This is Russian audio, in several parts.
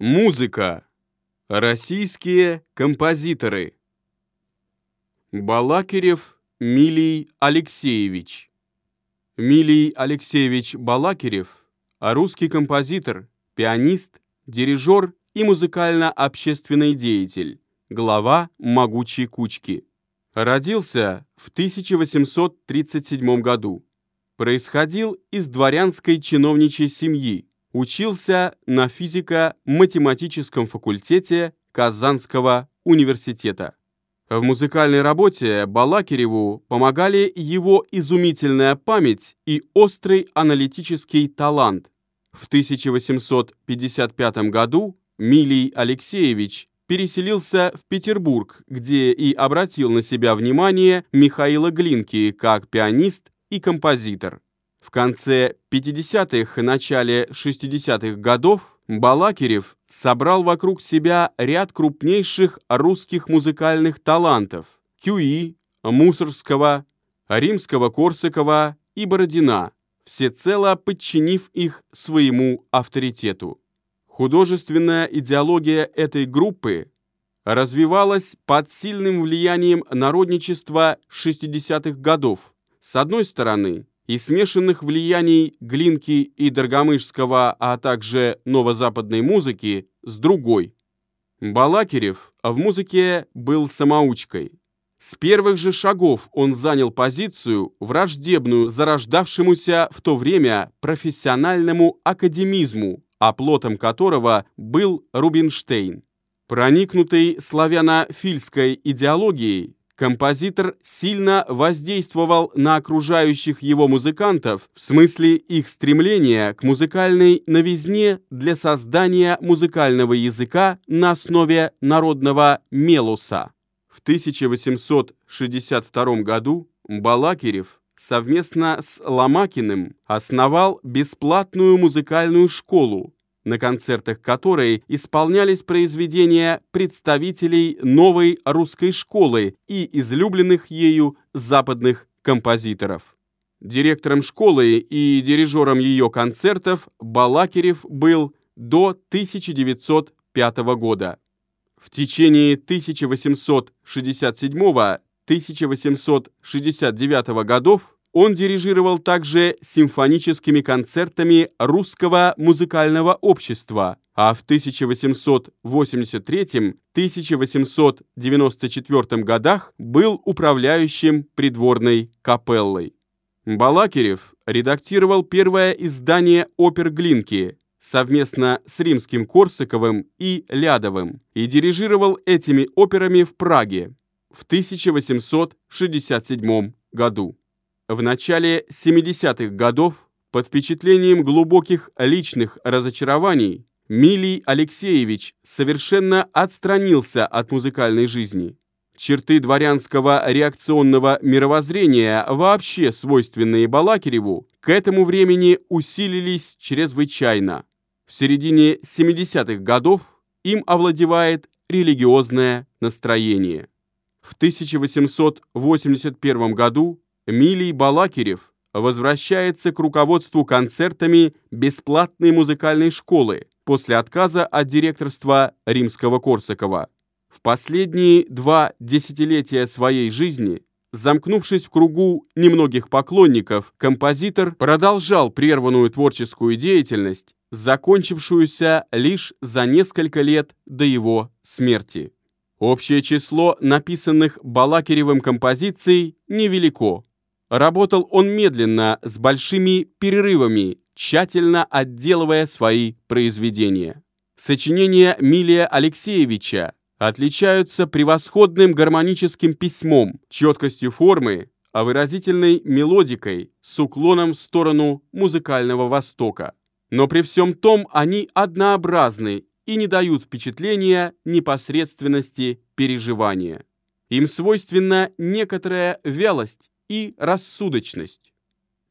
Музыка. Российские композиторы. Балакирев Милий Алексеевич. Милий Алексеевич Балакирев – русский композитор, пианист, дирижер и музыкально-общественный деятель, глава «Могучей кучки». Родился в 1837 году. Происходил из дворянской чиновничьей семьи, учился на физико-математическом факультете Казанского университета. В музыкальной работе Балакиреву помогали его изумительная память и острый аналитический талант. В 1855 году Милий Алексеевич переселился в Петербург, где и обратил на себя внимание Михаила Глинки как пианист и композитор. В конце 50-х и начале 60-х годов Балакирев собрал вокруг себя ряд крупнейших русских музыкальных талантов – Кюи, Мусорского, Римского-Корсакова и Бородина, всецело подчинив их своему авторитету. Художественная идеология этой группы развивалась под сильным влиянием народничества 60-х годов. С одной стороны, и смешанных влияний Глинки и Доргомышского, а также новозападной музыки, с другой. Балакирев в музыке был самоучкой. С первых же шагов он занял позицию, враждебную зарождавшемуся в то время профессиональному академизму, оплотом которого был Рубинштейн. Проникнутый славяно-фильской идеологией, композитор сильно воздействовал на окружающих его музыкантов в смысле их стремления к музыкальной новизне для создания музыкального языка на основе народного мелуса. В 1862 году Балакирев совместно с Ломакиным основал бесплатную музыкальную школу, на концертах которой исполнялись произведения представителей новой русской школы и излюбленных ею западных композиторов. Директором школы и дирижером ее концертов Балакирев был до 1905 года. В течение 1867-1869 годов он дирижировал также симфоническими концертами Русского музыкального общества, а в 1883-1894 годах был управляющим придворной капеллой. Балакирев редактировал первое издание опер Глинки совместно с Римским Корсаковым и Лядовым и дирижировал этими операми в Праге в 1867 году. В начале 70-х годов под впечатлением глубоких личных разочарований Милий Алексеевич совершенно отстранился от музыкальной жизни. Черты дворянского реакционного мировоззрения, вообще свойственные Балакиреву, к этому времени усилились чрезвычайно. В середине 70-х годов им овладевает религиозное настроение. В 1881 году Милий Балакирев возвращается к руководству концертами бесплатной музыкальной школы после отказа от директорства Римского Корсакова. В последние два десятилетия своей жизни, замкнувшись в кругу немногих поклонников, композитор продолжал прерванную творческую деятельность, закончившуюся лишь за несколько лет до его смерти. Общее число написанных Балакиревым композиций невелико, Работал он медленно, с большими перерывами, тщательно отделывая свои произведения. Сочинения Милия Алексеевича отличаются превосходным гармоническим письмом, четкостью формы, а выразительной мелодикой с уклоном в сторону музыкального востока. Но при всем том они однообразны и не дают впечатления непосредственности переживания. Им свойственна некоторая вялость и рассудочность.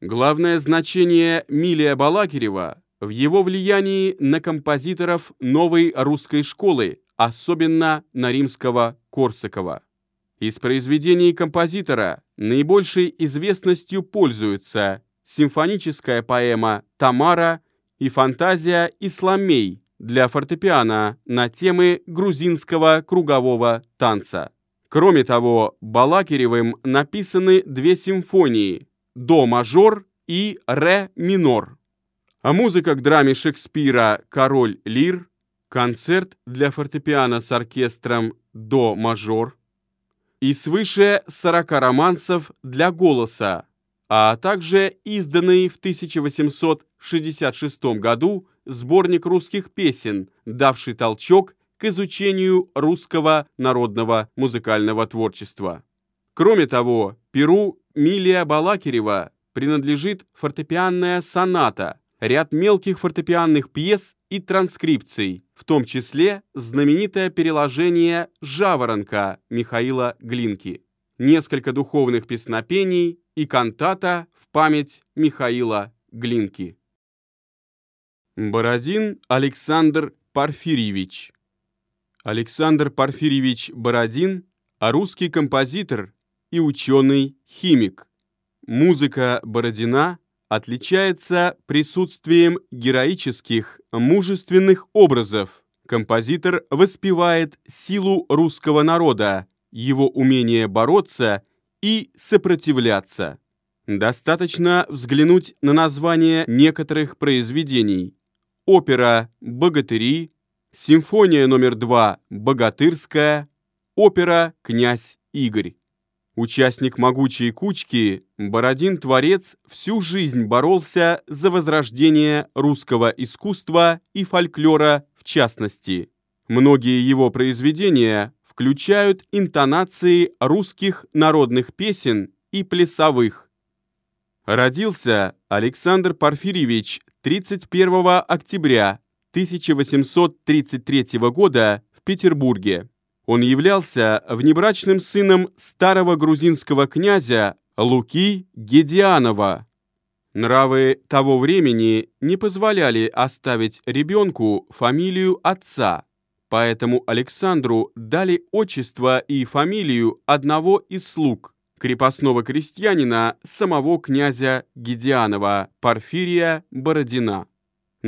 Главное значение Милия Балакирева в его влиянии на композиторов новой русской школы, особенно на римского Корсакова. Из произведений композитора наибольшей известностью пользуются симфоническая поэма «Тамара» и фантазия «Исламей», для фортепиано на темы грузинского кругового танца. Кроме того, Балакиревым написаны две симфонии «До-мажор» и «Ре-минор». А музыка к драме Шекспира «Король Лир», концерт для фортепиано с оркестром «До-мажор» и свыше 40 романсов для голоса, а также изданный в 1866 году сборник русских песен, давший толчок к изучению русского народного музыкального творчества. Кроме того, Перу Милия Балакирева принадлежит фортепианная соната, ряд мелких фортепианных пьес и транскрипций, в том числе знаменитое переложение «Жаворонка» Михаила Глинки, несколько духовных песнопений и кантата в память Михаила Глинки. Бородин Александр Порфирьевич Александр Порфирьевич Бородин, а русский композитор и ученый-химик. Музыка Бородина отличается присутствием героических, мужественных образов. Композитор воспевает силу русского народа, его умение бороться и сопротивляться. Достаточно взглянуть на название некоторых произведений. Опера «Богатыри», Симфония номер два «Богатырская», опера «Князь Игорь». Участник могучей кучки, Бородин-творец всю жизнь боролся за возрождение русского искусства и фольклора в частности. Многие его произведения включают интонации русских народных песен и плясовых. Родился Александр Порфирьевич 31 октября 1833 года в Петербурге. Он являлся внебрачным сыном старого грузинского князя Луки Гедианова. Нравы того времени не позволяли оставить ребенку фамилию отца, поэтому Александру дали отчество и фамилию одного из слуг, крепостного крестьянина самого князя Гедианова Порфирия Бородина.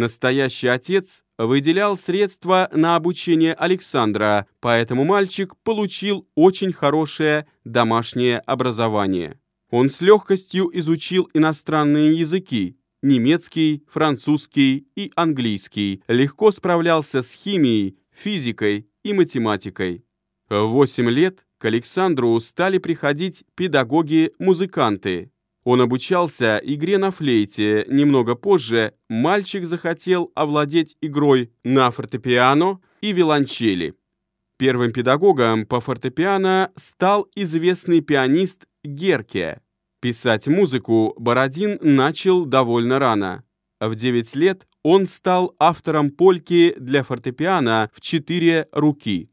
Настоящий отец выделял средства на обучение Александра, поэтому мальчик получил очень хорошее домашнее образование. Он с легкостью изучил иностранные языки – немецкий, французский и английский, легко справлялся с химией, физикой и математикой. В 8 лет к Александру стали приходить педагоги-музыканты. Он обучался игре на флейте. Немного позже мальчик захотел овладеть игрой на фортепиано и виолончели. Первым педагогом по фортепиано стал известный пианист Герке. Писать музыку Бородин начал довольно рано. В 9 лет он стал автором польки для фортепиано в четыре руки.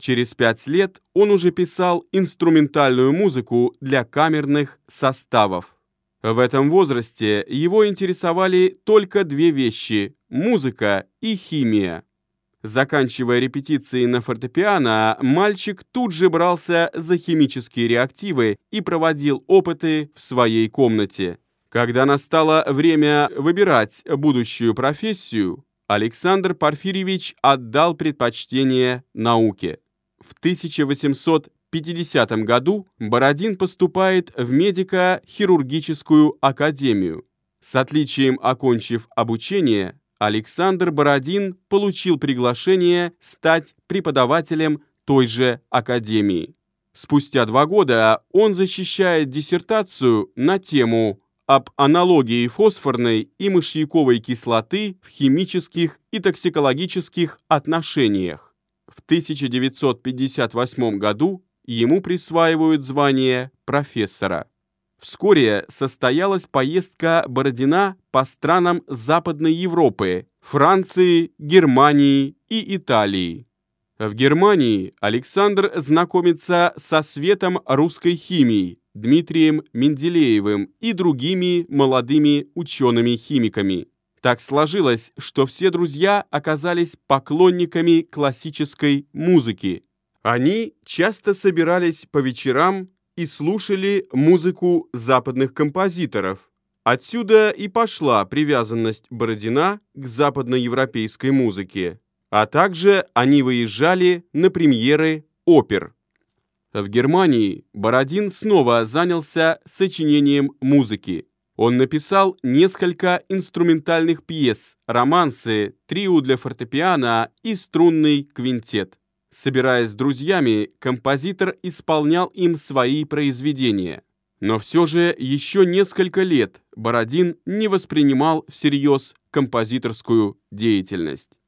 Через пять лет он уже писал инструментальную музыку для камерных составов. В этом возрасте его интересовали только две вещи – музыка и химия. Заканчивая репетиции на фортепиано, мальчик тут же брался за химические реактивы и проводил опыты в своей комнате. Когда настало время выбирать будущую профессию, Александр Порфирьевич отдал предпочтение науке. В 1800 50 году Бородин поступает в медико-хирургическую академию. С отличием окончив обучение, Александр Бородин получил приглашение стать преподавателем той же академии. Спустя два года он защищает диссертацию на тему об аналогии фосфорной и мышьяковой кислоты в химических и токсикологических отношениях. В 1958 году ему присваивают звание профессора. Вскоре состоялась поездка Бородина по странам Западной Европы, Франции, Германии и Италии. В Германии Александр знакомится со светом русской химии, Дмитрием Менделеевым и другими молодыми учеными-химиками. Так сложилось, что все друзья оказались поклонниками классической музыки, они часто собирались по вечерам и слушали музыку западных композиторов, Отсюда и пошла привязанность Бородина к западноевропейской музыке, а также они выезжали на премьеры опер. В Германии Бородин снова занялся сочинением музыки. Он написал несколько инструментальных пьес, романсы, трио для фортепиано и струнный квинтет. Собираясь с друзьями, композитор исполнял им свои произведения. Но все же еще несколько лет Бородин не воспринимал всерьез композиторскую деятельность.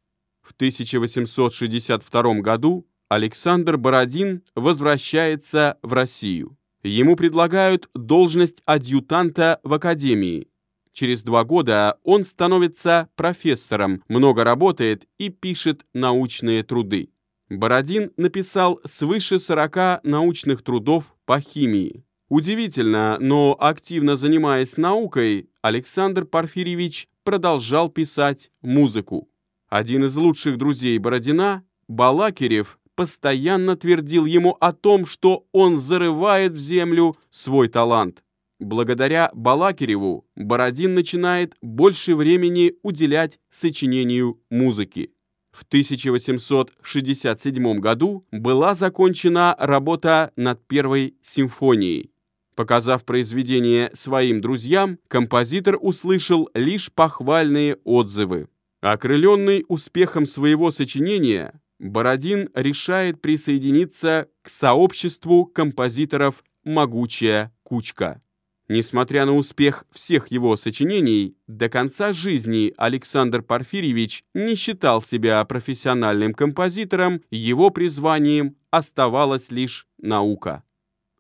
В 1862 году Александр Бородин возвращается в Россию. Ему предлагают должность адъютанта в академии. Через два года он становится профессором, много работает и пишет научные труды. Бородин написал свыше 40 научных трудов по химии. Удивительно, но активно занимаясь наукой, Александр Порфирьевич продолжал писать музыку. Один из лучших друзей Бородина, Балакирев, постоянно твердил ему о том, что он зарывает в землю свой талант. Благодаря Балакиреву Бородин начинает больше времени уделять сочинению музыки. В 1867 году была закончена работа над первой симфонией. Показав произведение своим друзьям, композитор услышал лишь похвальные отзывы. Окрыленный успехом своего сочинения, Бородин решает присоединиться к сообществу композиторов «Могучая кучка». Несмотря на успех всех его сочинений, до конца жизни Александр Порфирьевич не считал себя профессиональным композитором, его призванием оставалась лишь наука.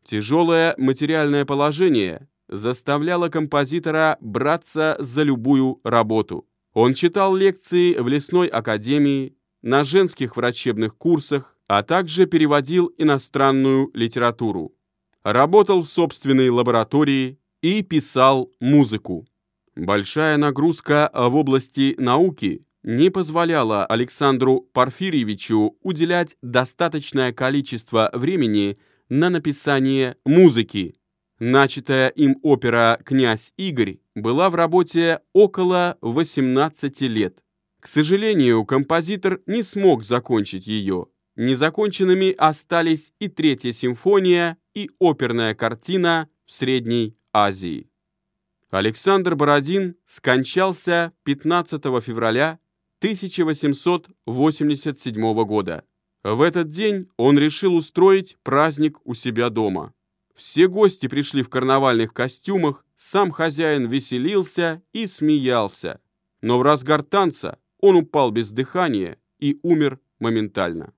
Тяжелое материальное положение заставляло композитора браться за любую работу. Он читал лекции в лесной академии, на женских врачебных курсах, а также переводил иностранную литературу. Работал в собственной лаборатории и писал музыку. Большая нагрузка в области науки не позволяла Александру Порфирьевичу уделять достаточное количество времени на написание музыки. Начатая им опера «Князь Игорь» была в работе около 18 лет. К сожалению, композитор не смог закончить ее. Незаконченными остались и Третья симфония, и оперная картина в Средней Азии. Александр Бородин скончался 15 февраля 1887 года. В этот день он решил устроить праздник у себя дома. Все гости пришли в карнавальных костюмах, сам хозяин веселился и смеялся. Но в разгар танца он упал без дыхания и умер моментально.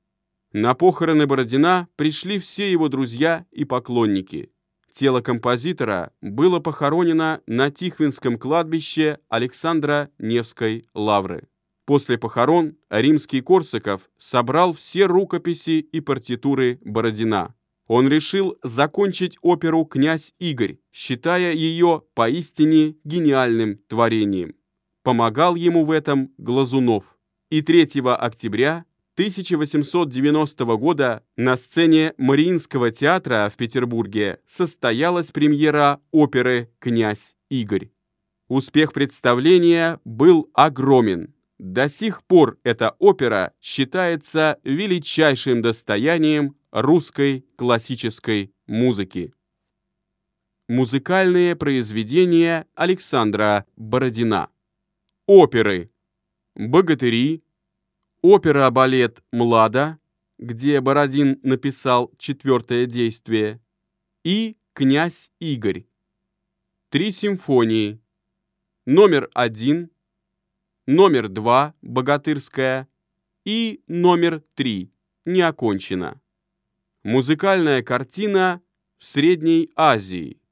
На похороны Бородина пришли все его друзья и поклонники. Тело композитора было похоронено на Тихвинском кладбище Александра Невской лавры. После похорон римский Корсаков собрал все рукописи и партитуры Бородина. Он решил закончить оперу «Князь Игорь», считая ее поистине гениальным творением помогал ему в этом Глазунов. И 3 октября 1890 года на сцене Мариинского театра в Петербурге состоялась премьера оперы «Князь Игорь». Успех представления был огромен. До сих пор эта опера считается величайшим достоянием русской классической музыки. Музыкальные произведения Александра Бородина Оперы. «Богатыри», опера-балет «Млада», где Бородин написал четвертое действие, и «Князь Игорь». Три симфонии. Номер один, номер два «Богатырская» и номер три «Не окончена». Музыкальная картина в Средней Азии.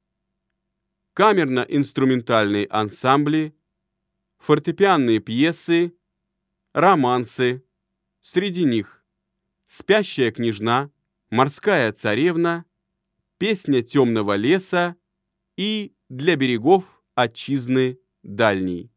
Камерно-инструментальные ансамбли – фортепианные пьесы, романсы, среди них «Спящая княжна», «Морская царевна», «Песня темного леса» и «Для берегов отчизны дальней».